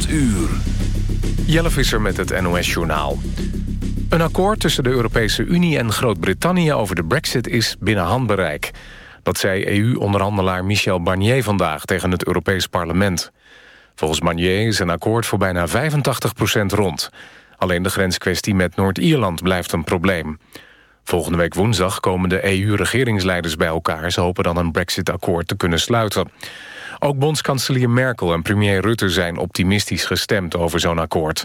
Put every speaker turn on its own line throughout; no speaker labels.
8 uur. Jelle Visser met het NOS-journaal. Een akkoord tussen de Europese Unie en Groot-Brittannië over de brexit is binnen handbereik. Dat zei EU-onderhandelaar Michel Barnier vandaag tegen het Europees Parlement. Volgens Barnier is een akkoord voor bijna 85% rond. Alleen de grenskwestie met Noord-Ierland blijft een probleem. Volgende week woensdag komen de EU-regeringsleiders bij elkaar. Ze hopen dan een brexit-akkoord te kunnen sluiten. Ook bondskanselier Merkel en premier Rutte zijn optimistisch gestemd over zo'n akkoord.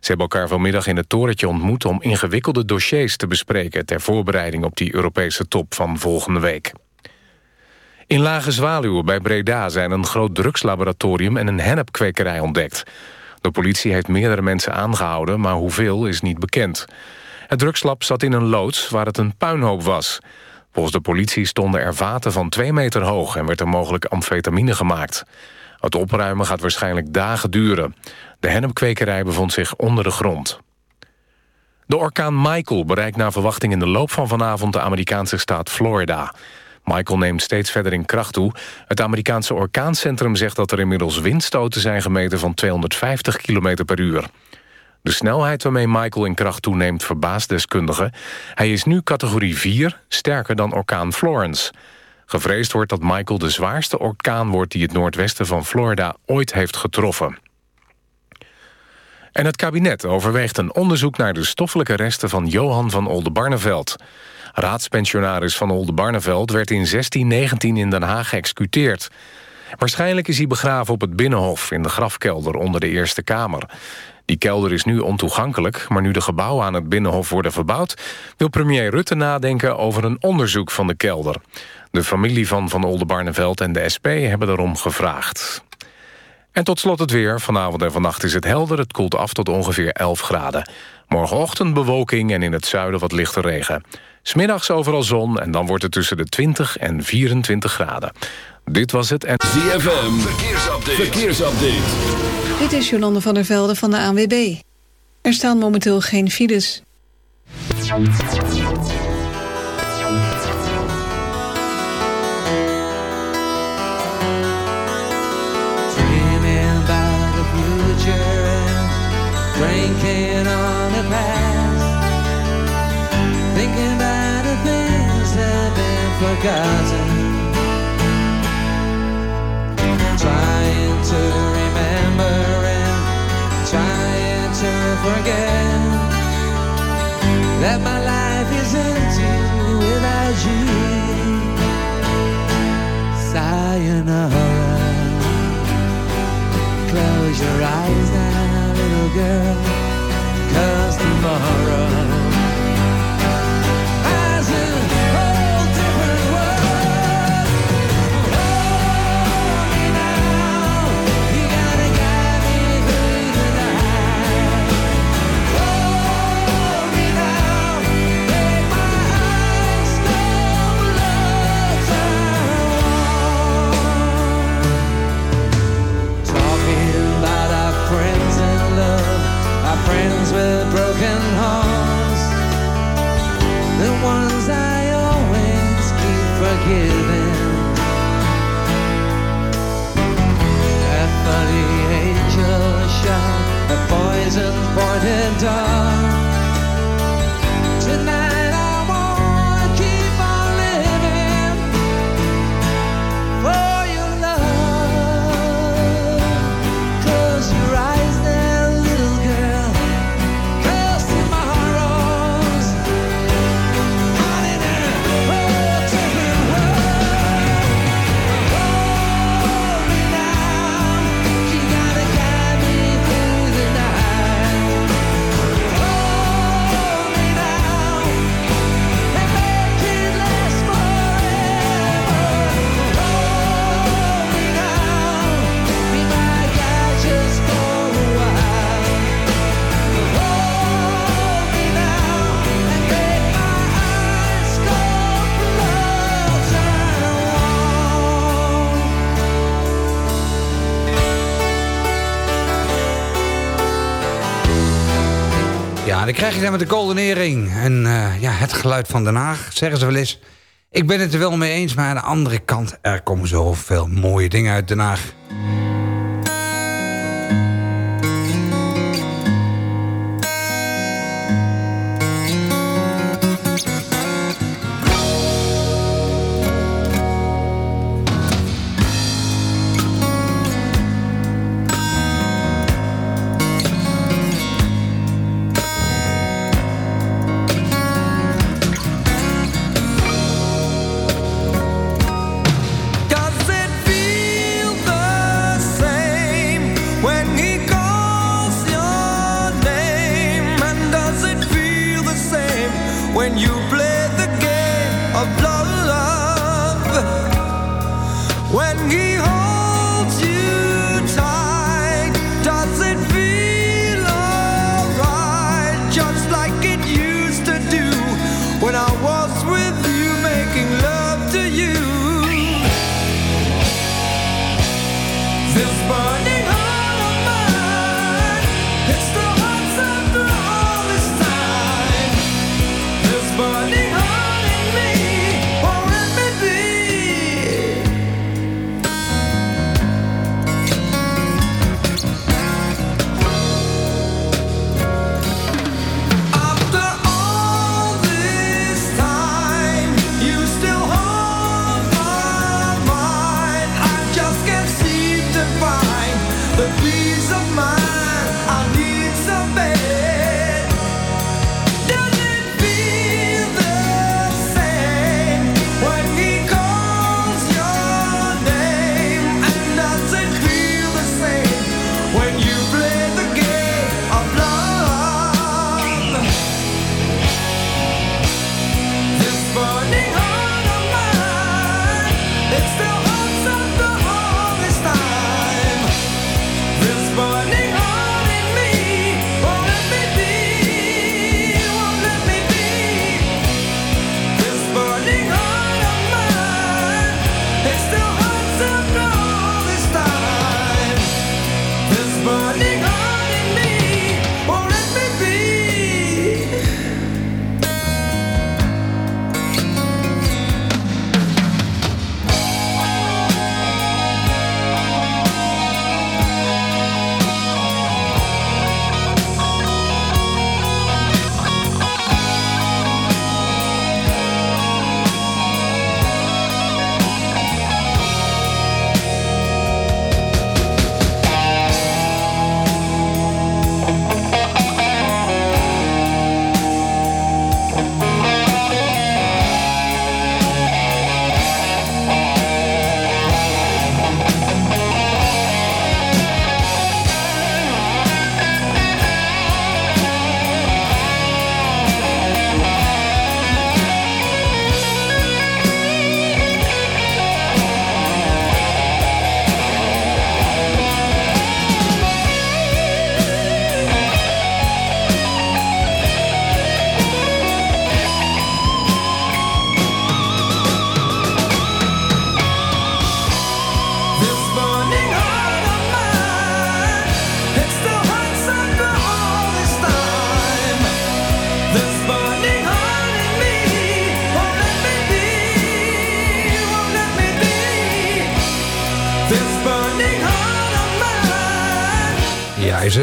Ze hebben elkaar vanmiddag in het torentje ontmoet... om ingewikkelde dossiers te bespreken... ter voorbereiding op die Europese top van volgende week. In Lage Zwaluwe bij Breda zijn een groot drugslaboratorium... en een hennepkwekerij ontdekt. De politie heeft meerdere mensen aangehouden... maar hoeveel is niet bekend. Het drugslab zat in een loods waar het een puinhoop was. Volgens de politie stonden er vaten van twee meter hoog... en werd er mogelijk amfetamine gemaakt. Het opruimen gaat waarschijnlijk dagen duren. De hennepkwekerij bevond zich onder de grond. De orkaan Michael bereikt naar verwachting in de loop van vanavond... de Amerikaanse staat Florida. Michael neemt steeds verder in kracht toe. Het Amerikaanse orkaancentrum zegt dat er inmiddels windstoten zijn gemeten... van 250 km per uur. De snelheid waarmee Michael in kracht toeneemt verbaast deskundigen. Hij is nu categorie 4, sterker dan orkaan Florence. Gevreesd wordt dat Michael de zwaarste orkaan wordt... die het noordwesten van Florida ooit heeft getroffen. En het kabinet overweegt een onderzoek naar de stoffelijke resten... van Johan van Oldenbarneveld. Raadspensionaris van Oldenbarneveld werd in 1619 in Den Haag geëxecuteerd. Waarschijnlijk is hij begraven op het Binnenhof... in de grafkelder onder de Eerste Kamer. Die kelder is nu ontoegankelijk, maar nu de gebouwen aan het Binnenhof worden verbouwd... wil premier Rutte nadenken over een onderzoek van de kelder. De familie van Van Oldenbarneveld en de SP hebben daarom gevraagd. En tot slot het weer. Vanavond en vannacht is het helder. Het koelt af tot ongeveer 11 graden. Morgenochtend bewolking en in het zuiden wat lichte regen. Smiddags overal zon en dan wordt het tussen de 20 en 24 graden. Dit was het en...
ZFM, verkeersupdate. verkeersupdate.
Dit is Jolande van der Velde van de ANWB. Er staan momenteel geen files.
drinking on the past, thinking about the things that have been forgotten, forget that my life is empty without you. Sayonara, close your eyes now, little girl, cause tomorrow
Dan met de Golden. En eh, ja, het geluid van Den Haag, zeggen ze wel eens. Ik ben het er wel mee eens, maar aan de andere kant... er komen zoveel mooie dingen uit Den Haag.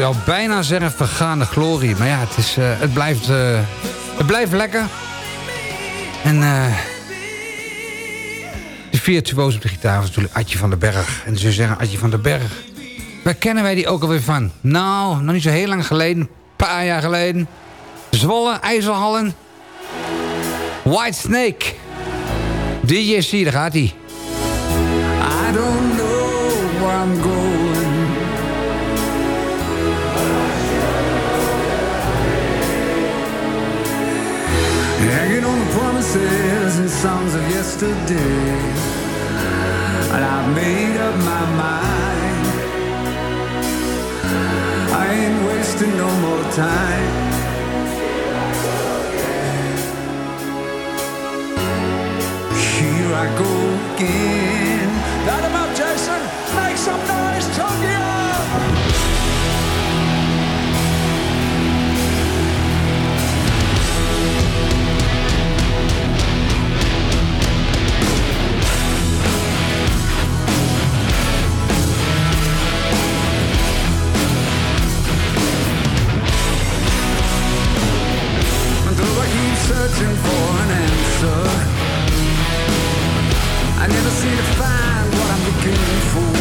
Zou bijna zeggen vergaande glorie. Maar ja, het, is, eh, het, blijft, eh, het blijft lekker. En eh de virtuoos op de gitaar natuurlijk Adje van den Berg. En ze zeggen Adje van den Berg. Waar kennen wij die ook alweer van? Nou, nog niet zo heel lang geleden. Een paar jaar geleden. Zwolle, IJsselhallen. White Snake. DJC, daar gaat hij.
Songs of yesterday. And I've made up my mind. I ain't wasting no more time. Here I go again. Light 'em up, Jason. Make some noise, searching for an answer. I never seem to find what I'm looking for.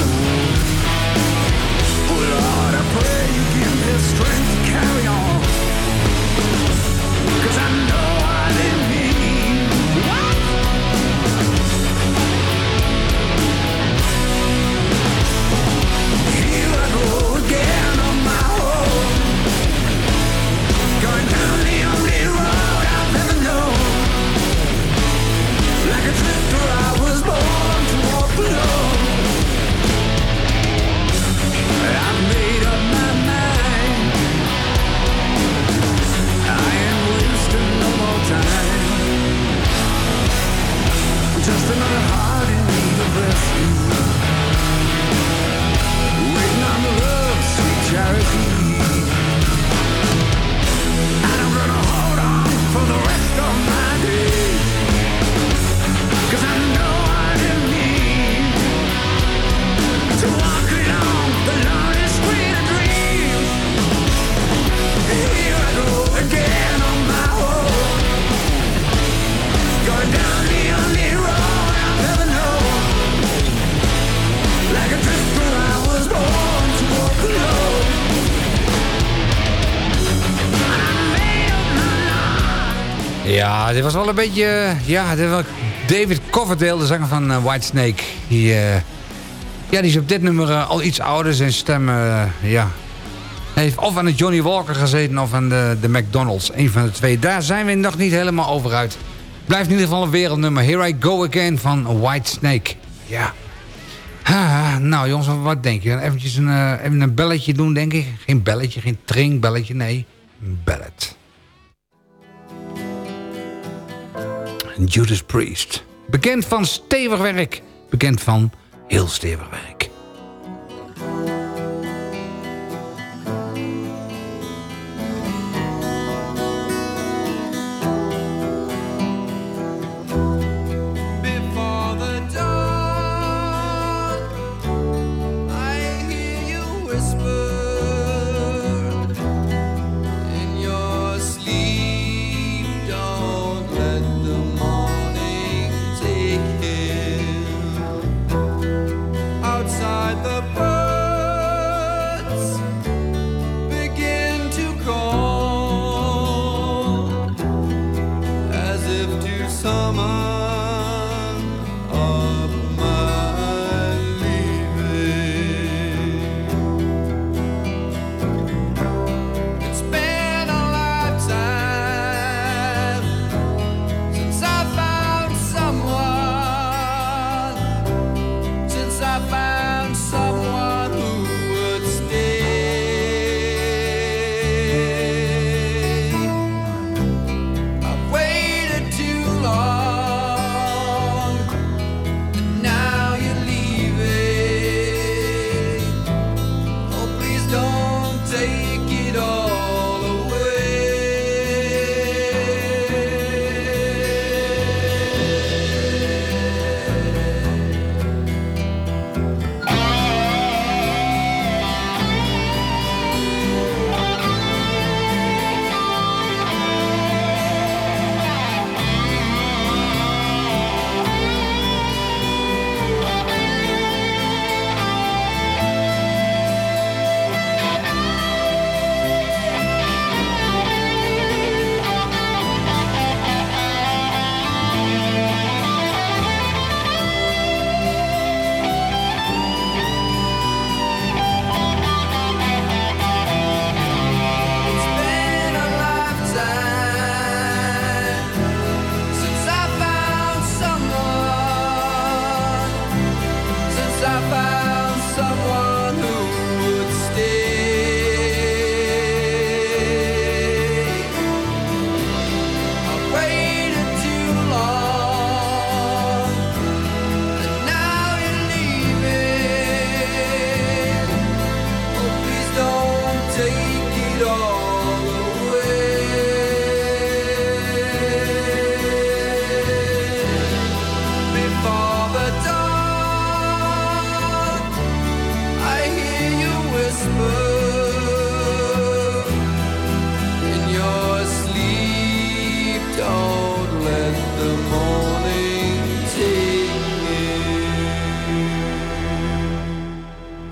Oh Lord, I pray you give me strength. charity
Ja, dit was wel een beetje... eh, Ja, dit was David Coverdale, de zanger van eh, Whitesnake. Die, eh, ja, die is op dit nummer al iets ouder. Zijn stem, ja... Heeft of aan de Johnny Walker gezeten of aan de, de McDonald's. Een van de twee. Daar zijn we nog niet helemaal over uit. Blijft in ieder geval een wereldnummer. Here I Go Again van Whitesnake. Ja. Nou jongens, wat denk je? Een, even een belletje doen, denk ik. Geen belletje, geen tringbelletje, nee. Een ballet. Judas Priest. Bekend van stevig werk. Bekend van heel stevig werk.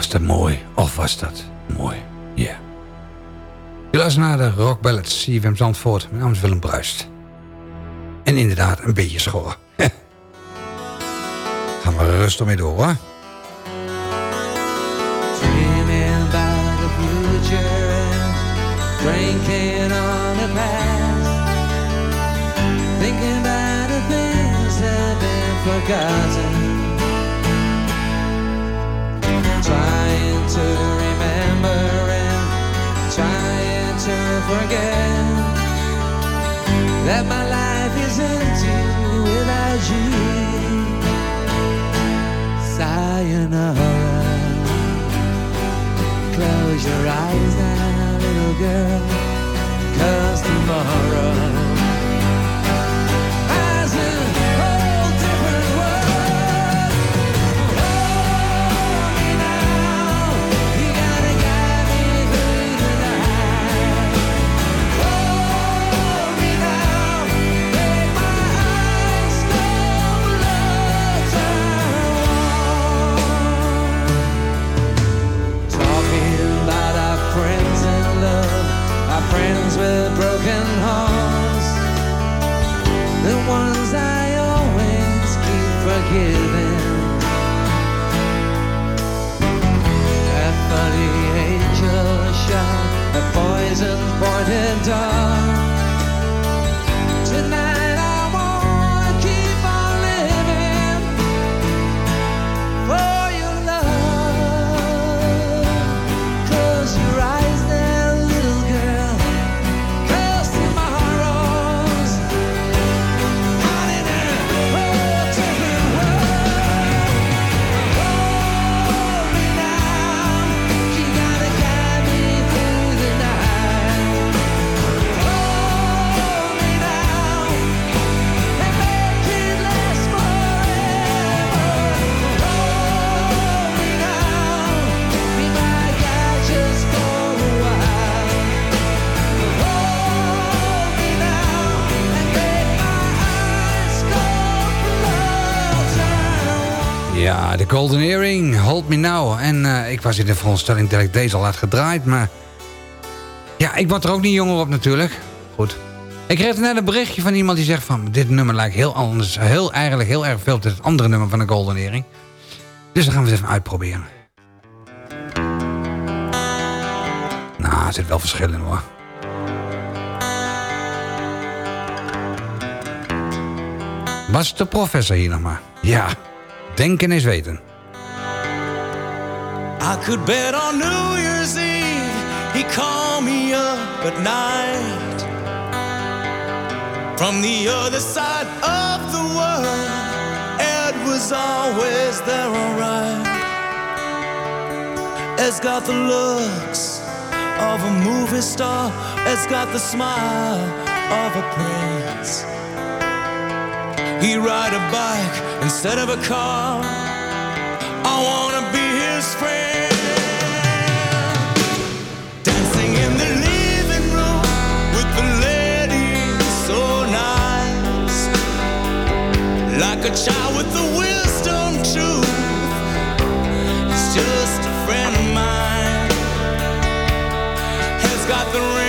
Dat mooi? Of was dat mooi? Ja. Je luistert naar de Rock Ballads, CFM Zandvoort. Mijn naam is Willem Bruist. En inderdaad, een beetje schoor. Gaan we rustig mee door, hoor.
Dreaming the future drinking on the past. Thinking about the things that have been forgotten. To remember and trying to forget that my life is empty without you. Sayonara. Close your eyes now, little girl, cause tomorrow forgiven. That funny angel shot a poison pointed dart.
Golden Earring, Hold Me Now. En eh, ik was in de veronderstelling dat ik deze al had gedraaid, maar... Ja, ik word er ook niet jonger op natuurlijk. Goed. Ik kreeg net een berichtje van iemand die zegt van... dit nummer lijkt heel anders, heel, eigenlijk heel erg veel op het andere nummer van de Golden Earring. Dus dan gaan we het even uitproberen. Nou, er zit wel verschil in hoor. Was de professor hier nog maar? Ja, denken is weten.
I could bet on New Year's Eve he called me up at night from the other side of the world. Ed was always there, alright. Ed's got the looks of a movie star. Ed's got the smile of a prince. He ride a bike instead of a car. I wanna be his friend. Got the rings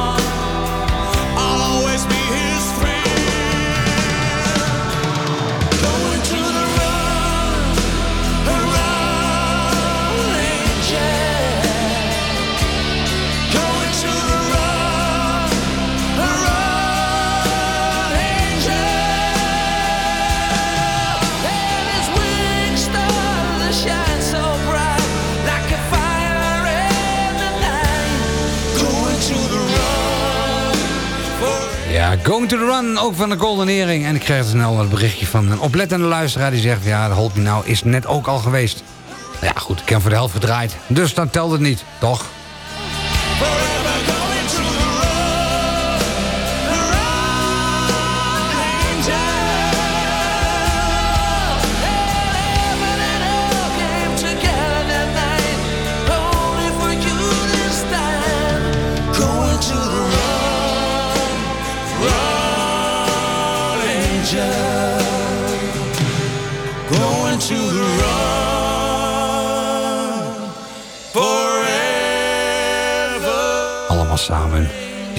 To the Run,
ook van de Golden Earring. En ik kreeg snel een berichtje van een oplettende luisteraar... die zegt, ja, de Hold Me Now is net ook al geweest. Nou ja, goed, ik heb voor de helft gedraaid. Dus dan telt het niet, toch?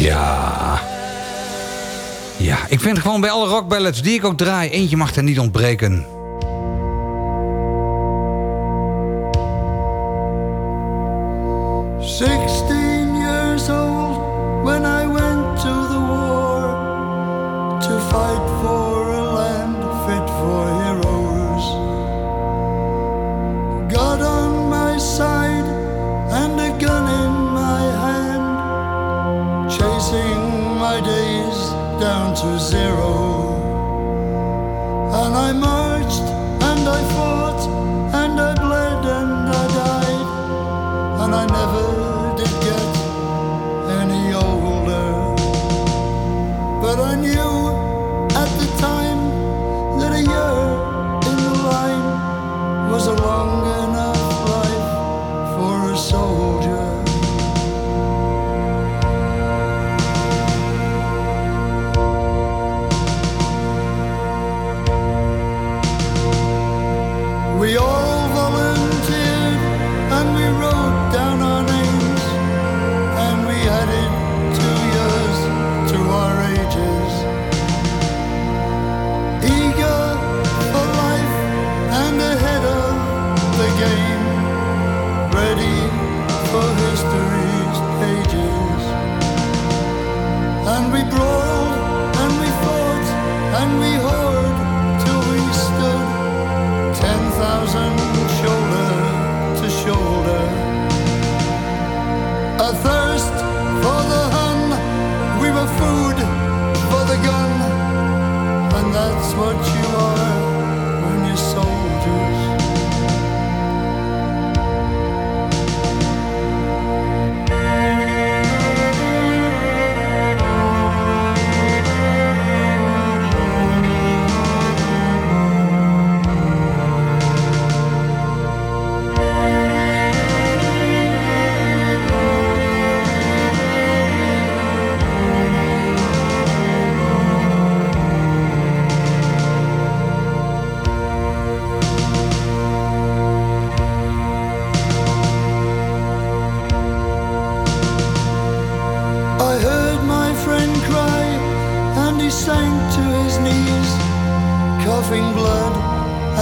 Ja. Ja, ik vind gewoon bij alle rockballads die ik ook draai... eentje mag er niet ontbreken.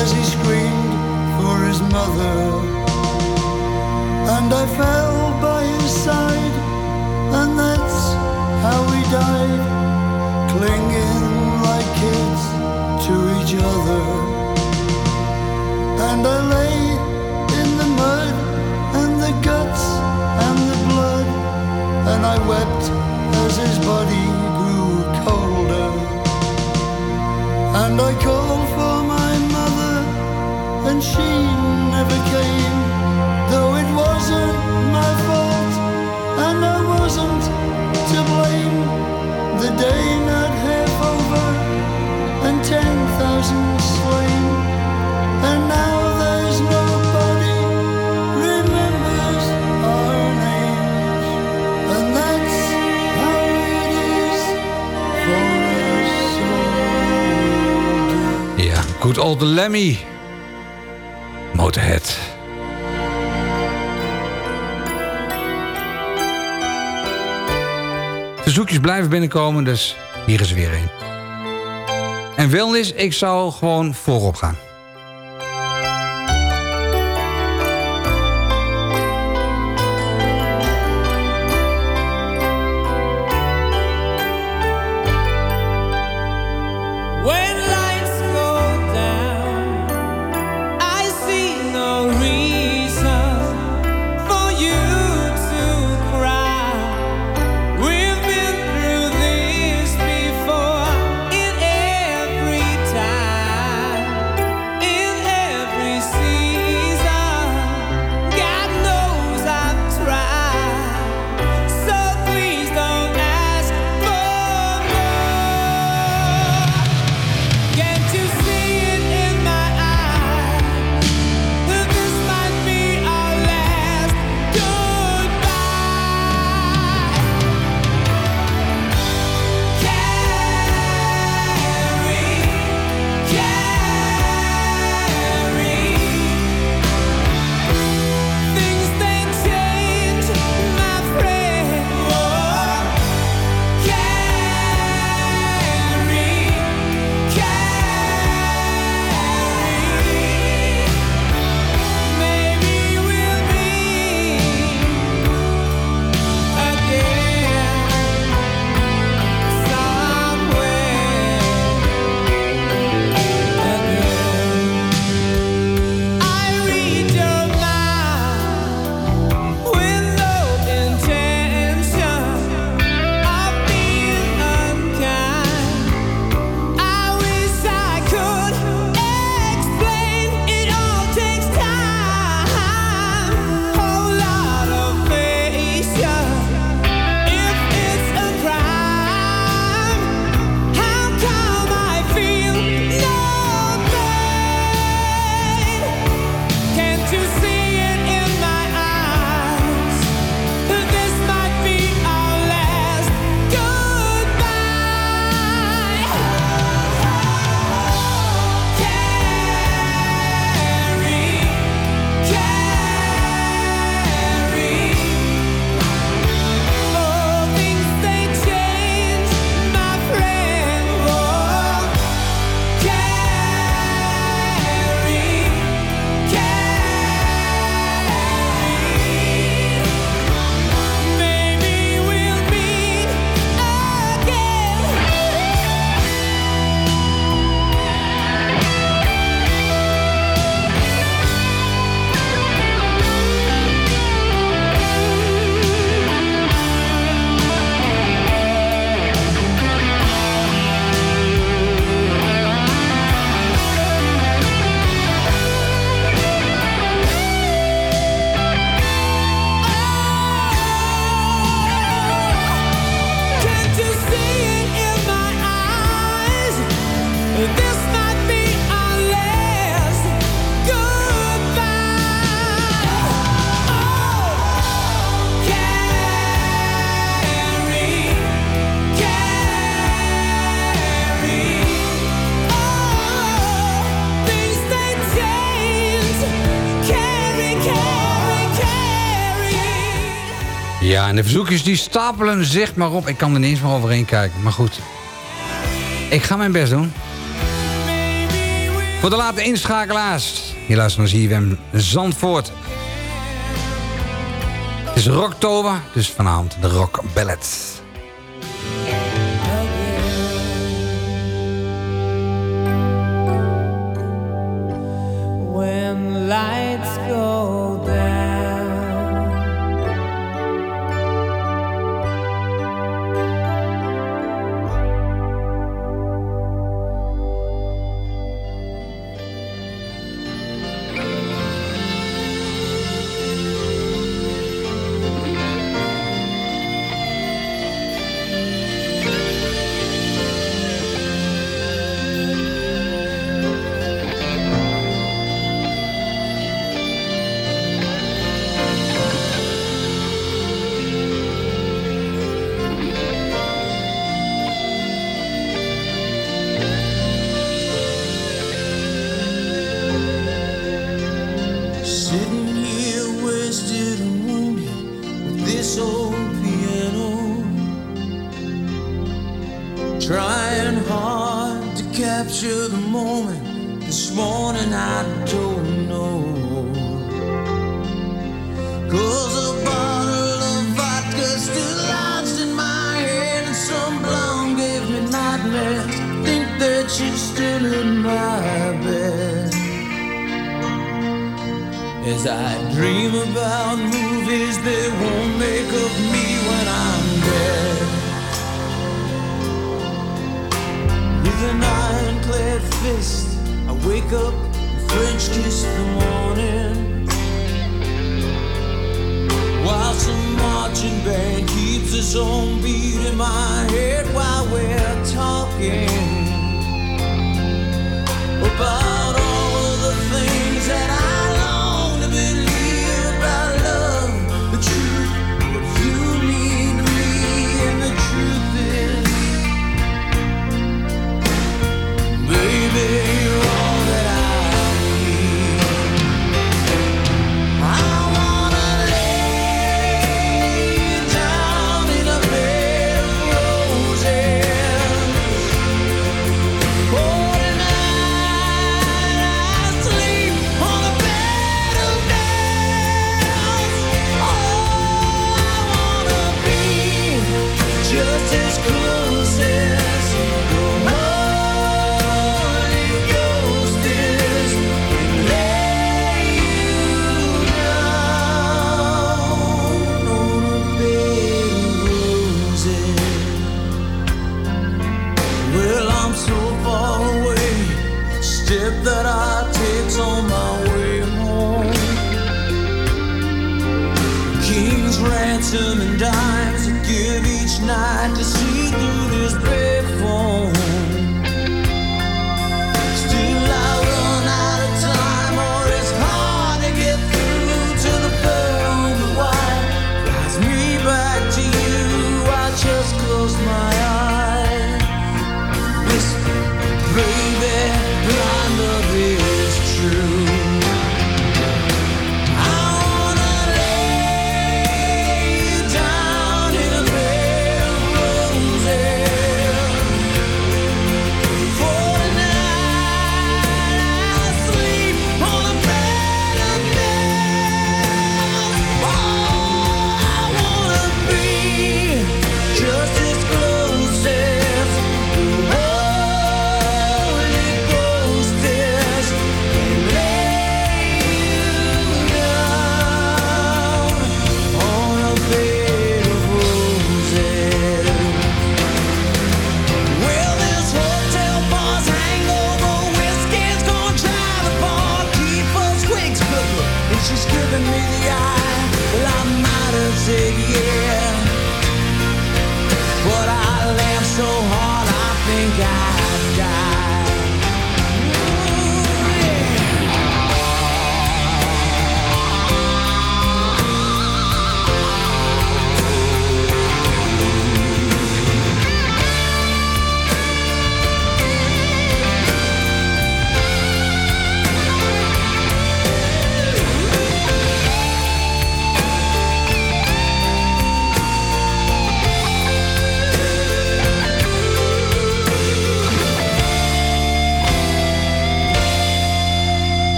As he screamed for his mother. And I fell by his side, and that's how we died, clinging like kids to each other. And I lay in the mud and the guts and the blood and I wept as his body grew colder. And I called for and she never came, though it wasn't my fault, and I wasn't to blame. The day not half over, and ten thousand slain, and now there's nobody remembers our names. And that's how it is for us soldiers.
Ja, good old Lemmy. Motorhead. Verzoekjes blijven binnenkomen, dus hier is er weer een. En Wilnis, ik zou gewoon voorop gaan.
en de verzoekjes die stapelen zich maar op. Ik kan er niet eens meer overheen kijken, maar goed. Ik ga mijn best doen. Voor de late inschakelaars. Hier luisteren naar in Zandvoort. Het is Rocktober, dus vanavond de Rock Ballet.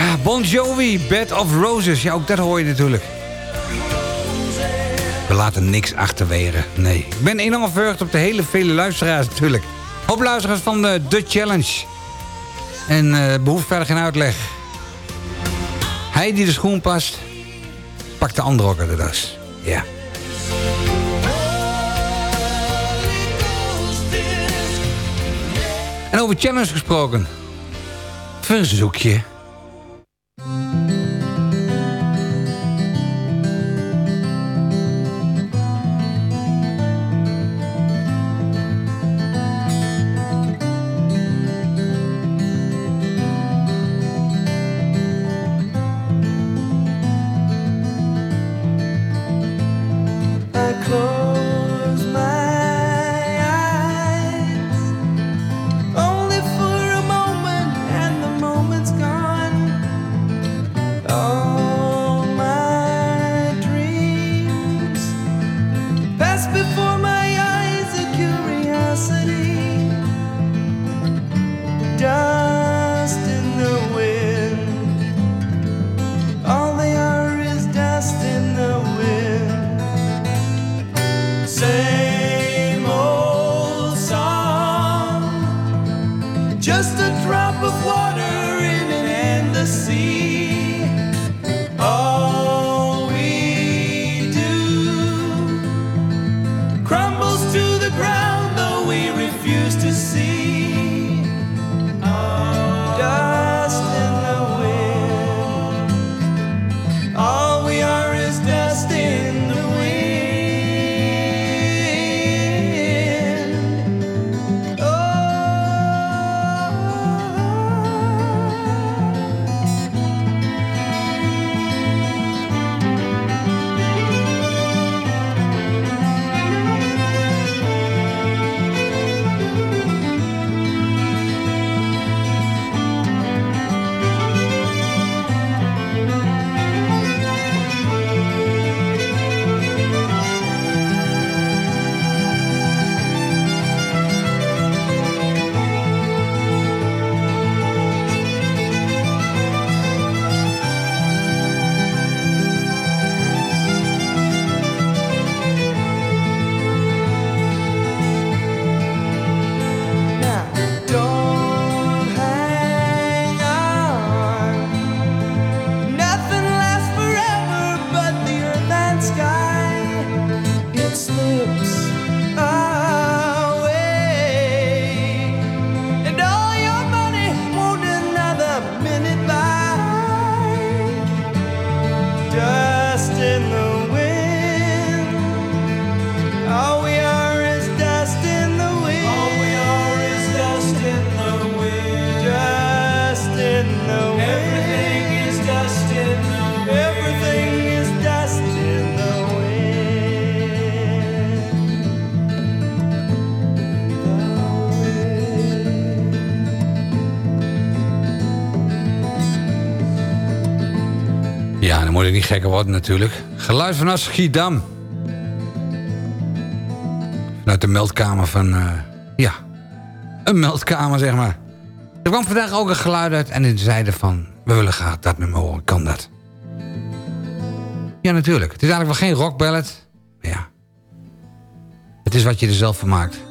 Ja, Bon Jovi, Bed of Roses. Ja, ook dat hoor je natuurlijk. We laten niks achterwege. Nee. Ik ben enorm verheugd op de hele vele luisteraars natuurlijk. Hoop luisteraars van de The Challenge. En eh behoeft verder geen uitleg. Hij die de schoen past, pakt de andere ook uit de das. Ja. En over challenge gesproken. Verzoekje. Moet ik niet gekker worden natuurlijk. Geluid vanuit Schiedam. Vanuit de meldkamer van... eh, ja, een meldkamer zeg maar. Er kwam vandaag ook een geluid uit en die zeiden van... we willen graag dat nummer horen, kan dat?
Ja, natuurlijk. Het is eigenlijk wel geen rockballad. Maar ja. Het is wat je er zelf van maakt.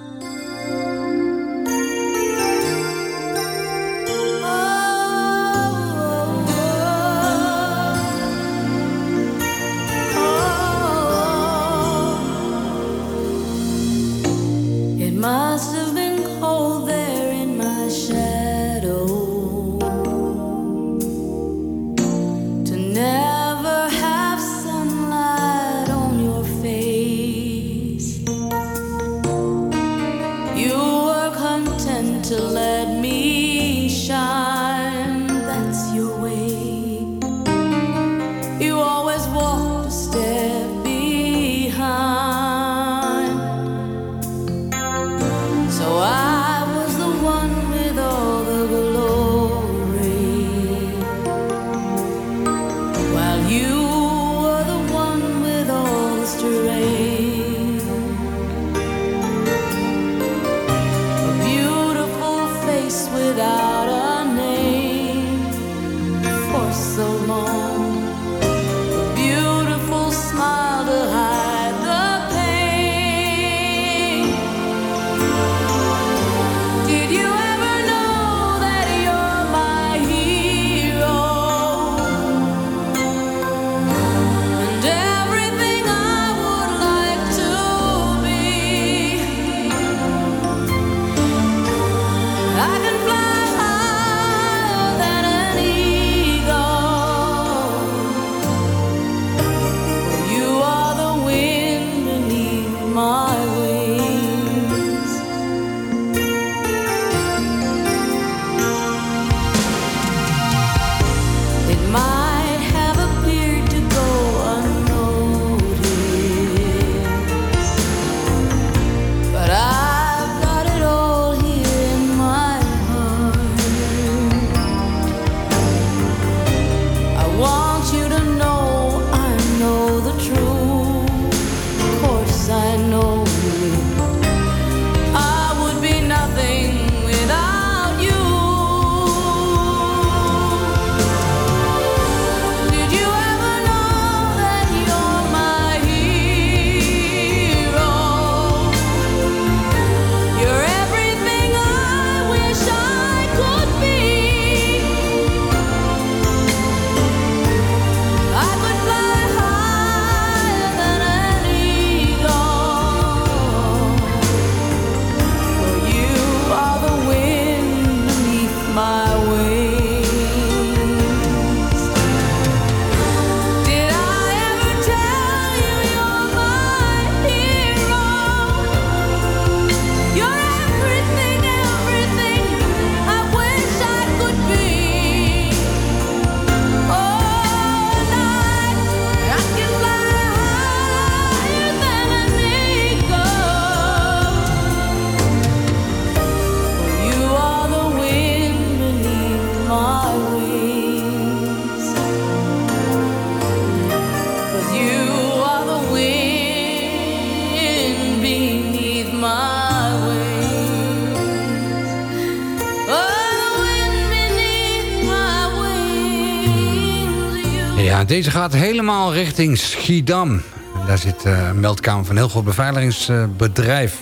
Ja, deze gaat helemaal richting Schiedam. Daar zit eh, een meldkamer van een heel groot beveiligingsbedrijf.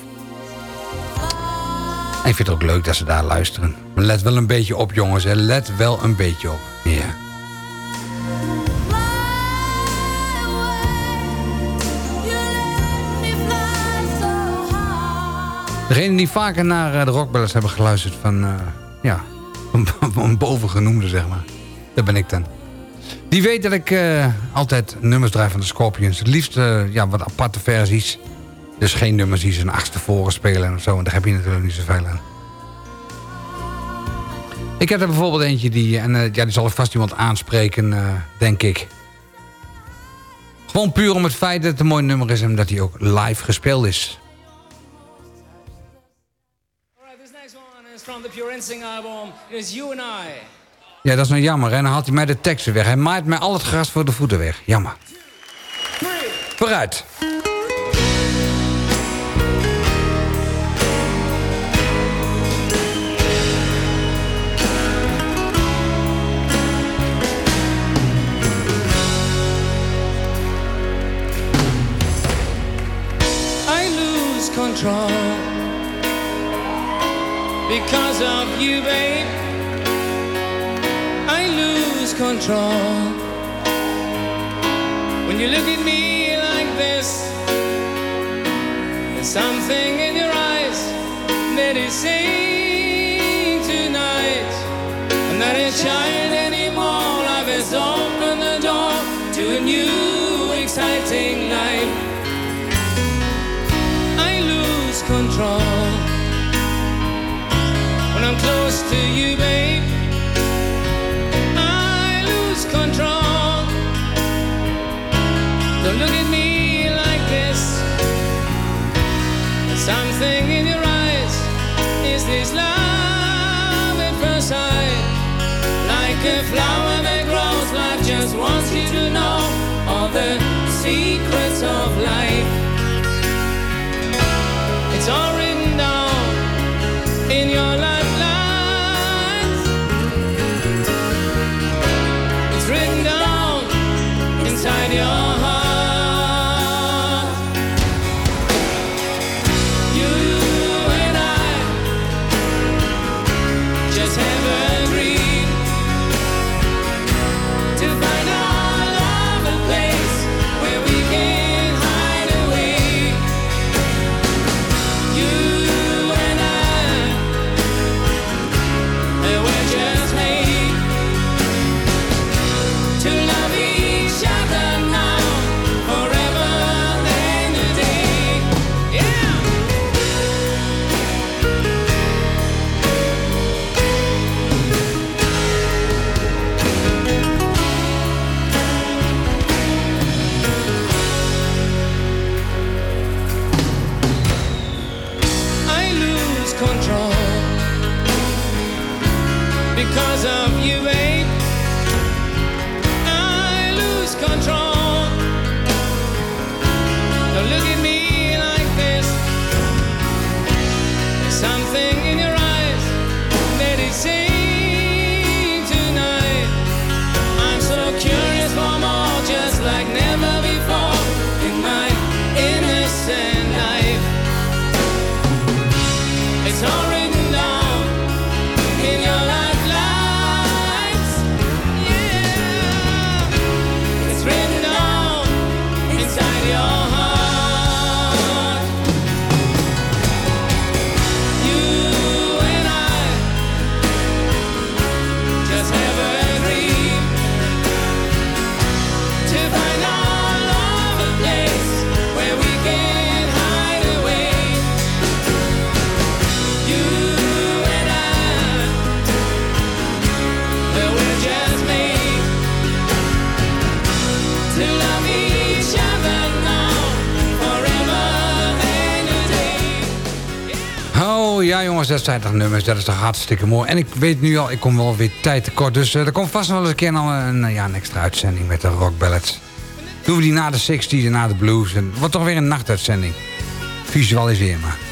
Ik vind het ook leuk dat ze daar luisteren. Maar let wel een beetje op, jongens. Let wel een beetje op. Ja. Degenen die vaker naar eh, de rockbellers hebben geluisterd van... eh, ja, van bovengenoemde, zeg maar. Dat ben ik dan. Die weet dat ik eh, altijd nummers draai van de Scorpions. Het liefst eh, ja, wat aparte versies. Dus geen nummers die ze een achtervoren spelen of zo. En daar heb je natuurlijk niet zoveel aan. Ik heb er bijvoorbeeld eentje die... En eh, ja, die zal ik vast iemand aanspreken, denk ik. Gewoon puur om het feit dat het een mooi nummer is... en dat hij ook live gespeeld is.
Alright, this next one is from the Pure Instinct album. Is You and I.
Ja, dat is nou jammer. En dan haalt hij mij de teksten weg. Hij maait mij al het gras voor de voeten weg. Jammer. Vooruit.
control because of you, babe. Lose control when you look at me like this. There's something in your eyes that is saying tonight. I'm not a child anymore. Life has opened the door to a new, exciting life. I lose control when I'm close to you, babe. Something in your eyes. Is this love
Toch nummers, dat is toch hartstikke mooi. En ik weet nu al, ik kom wel weer tijd tekort. Dus eh, er komt vast nog wel eens een keer een, eh, ja, een extra uitzending met de rock ballads. Doen we die na de 60s en na de blues. En wordt toch weer een nachtuitzending. Visualiseer maar.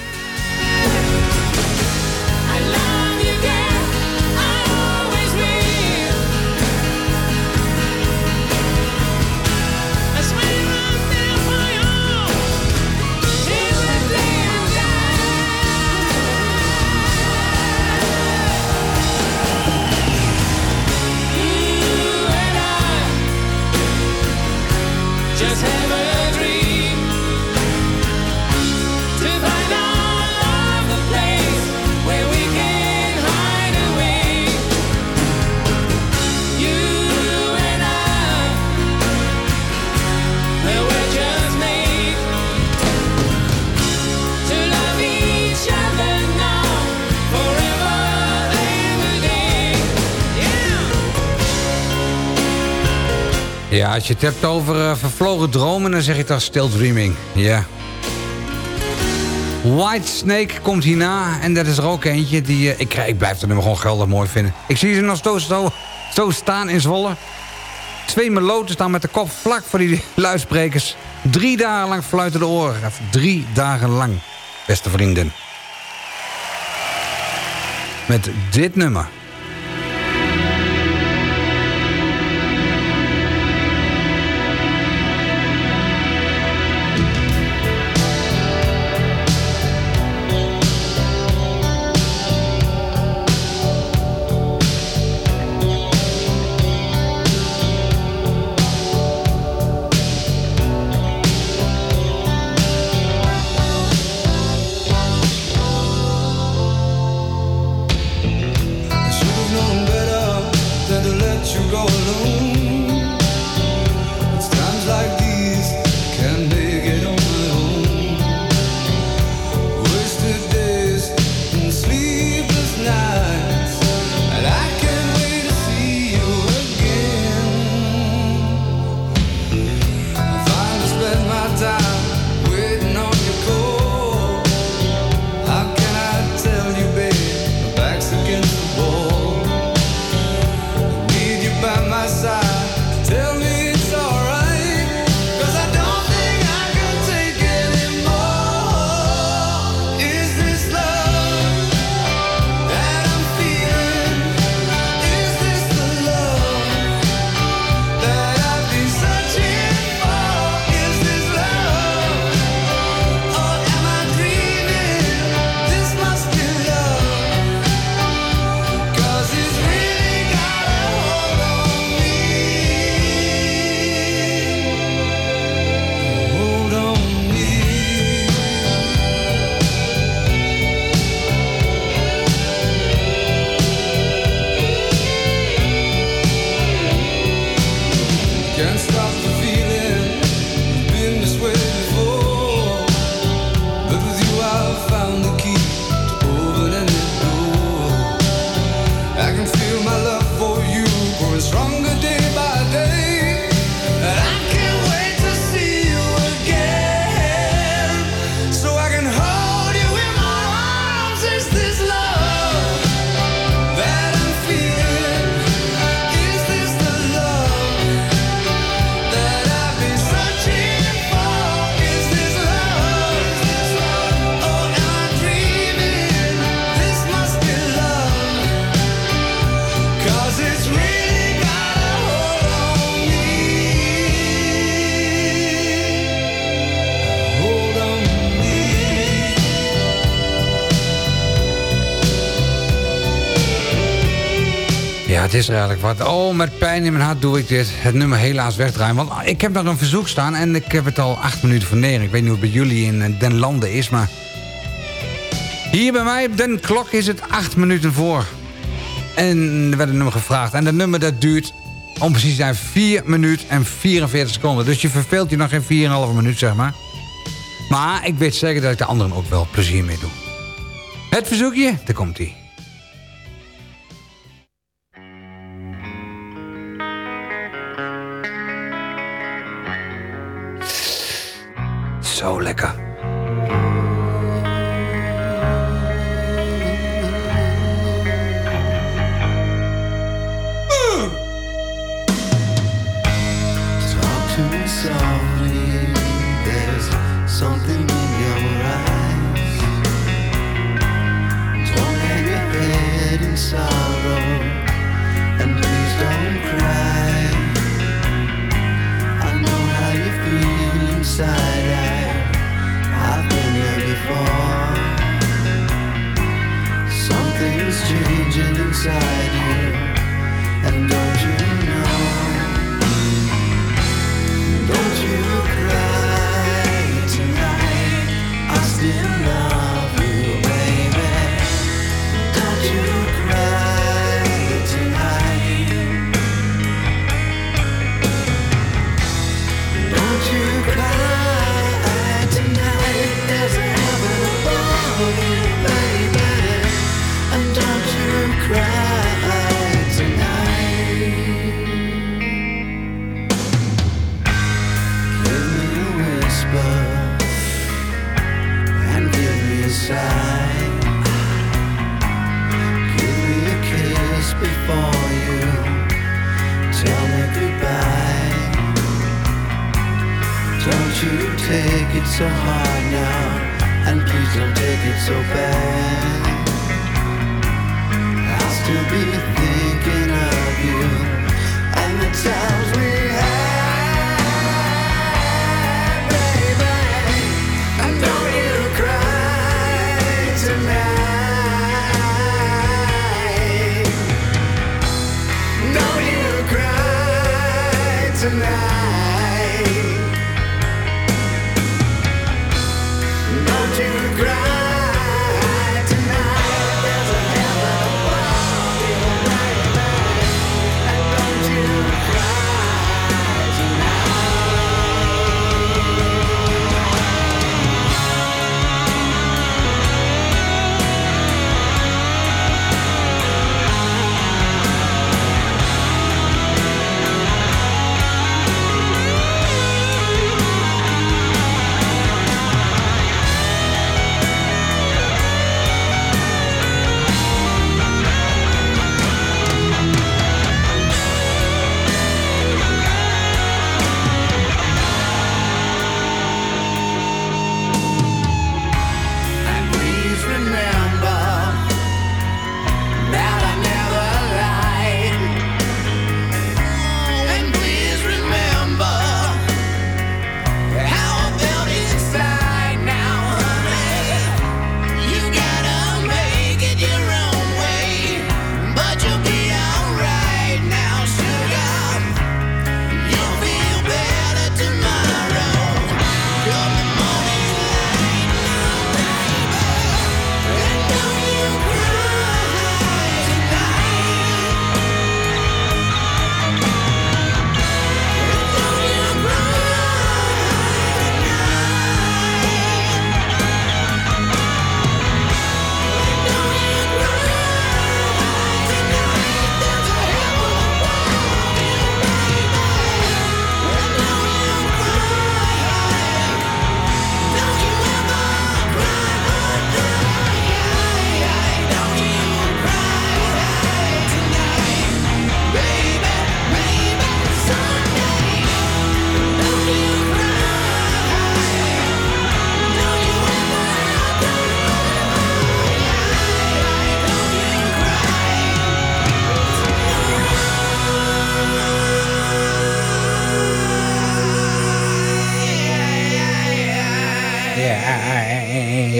Ja, als je het hebt over eh, vervlogen dromen, dan zeg je toch still dreaming. Ja. White Snake komt hierna. En dat is er ook eentje die... eh, ik, ik blijf het nummer gewoon geldig mooi vinden. Ik zie ze nog zo, zo, staan in Zwolle. Twee meloten staan met de kop vlak voor die luidsprekers. Drie dagen lang fluiten de oren. Drie dagen lang, beste vrienden. Met dit nummer.
is er eigenlijk wat. Oh, met pijn in mijn hart doe ik dit. Het nummer helaas wegdraaien. Want ik heb daar een verzoek staan en ik heb het al acht minuten voor neer. Ik weet niet hoe het bij jullie in eh, Den Landen is, maar... Hier bij mij op Den Klok is het acht minuten voor. En er werd een nummer gevraagd. En dat nummer dat duurt om precies te zijn 4 minuten en 44 seconden. Dus je verveelt je nog geen 4,5 minuut, zeg maar. Maar ik weet zeker dat ik de anderen ook wel plezier mee doe. Het verzoekje, daar komt-ie.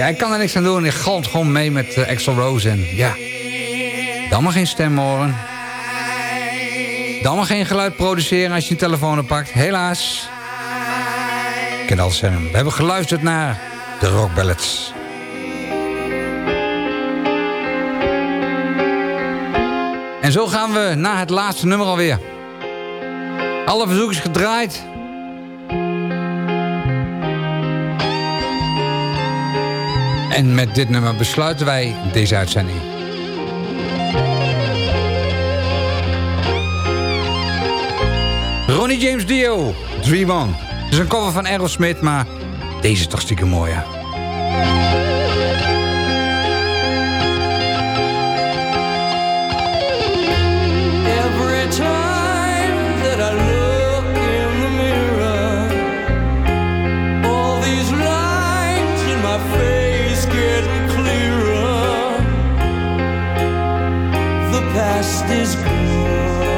Hij ik kan er niks aan doen. Ik galt gewoon mee met eh, uh, Axel Rose. En ja, dan maar geen stem horen.
Dan maar geen geluid produceren als je een telefoon oppakt. Helaas. Ik kan alles zeggen. We hebben geluisterd naar de rock ballads. En zo gaan we naar het laatste nummer alweer. Alle verzoekjes gedraaid. En met dit nummer besluiten wij deze uitzending. Ronnie James Dio, Dream On. Het is een cover van Errol Smith, maar deze is toch stiekem mooier.
Past is gone.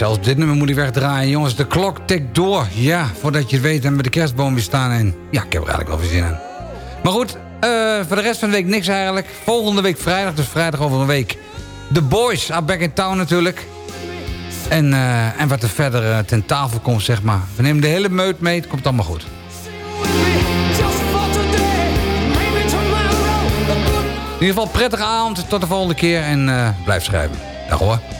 Zelfs dit nummer moet ik wegdraaien. Jongens, de klok tikt door. Ja, voordat je het weet hebben we de kerstboom weer staan. En ja, ik heb er eigenlijk wel veel zin in. Maar goed, eh, voor de rest van de week niks eigenlijk. Volgende week vrijdag, dus vrijdag over een week. The Boys are back in town natuurlijk. En, eh, en wat er verder eh, ten tafel komt, zeg maar. We nemen de hele meut mee, het komt allemaal goed. In ieder geval, prettige avond. Tot de volgende keer. En blijf schrijven. Dag hoor.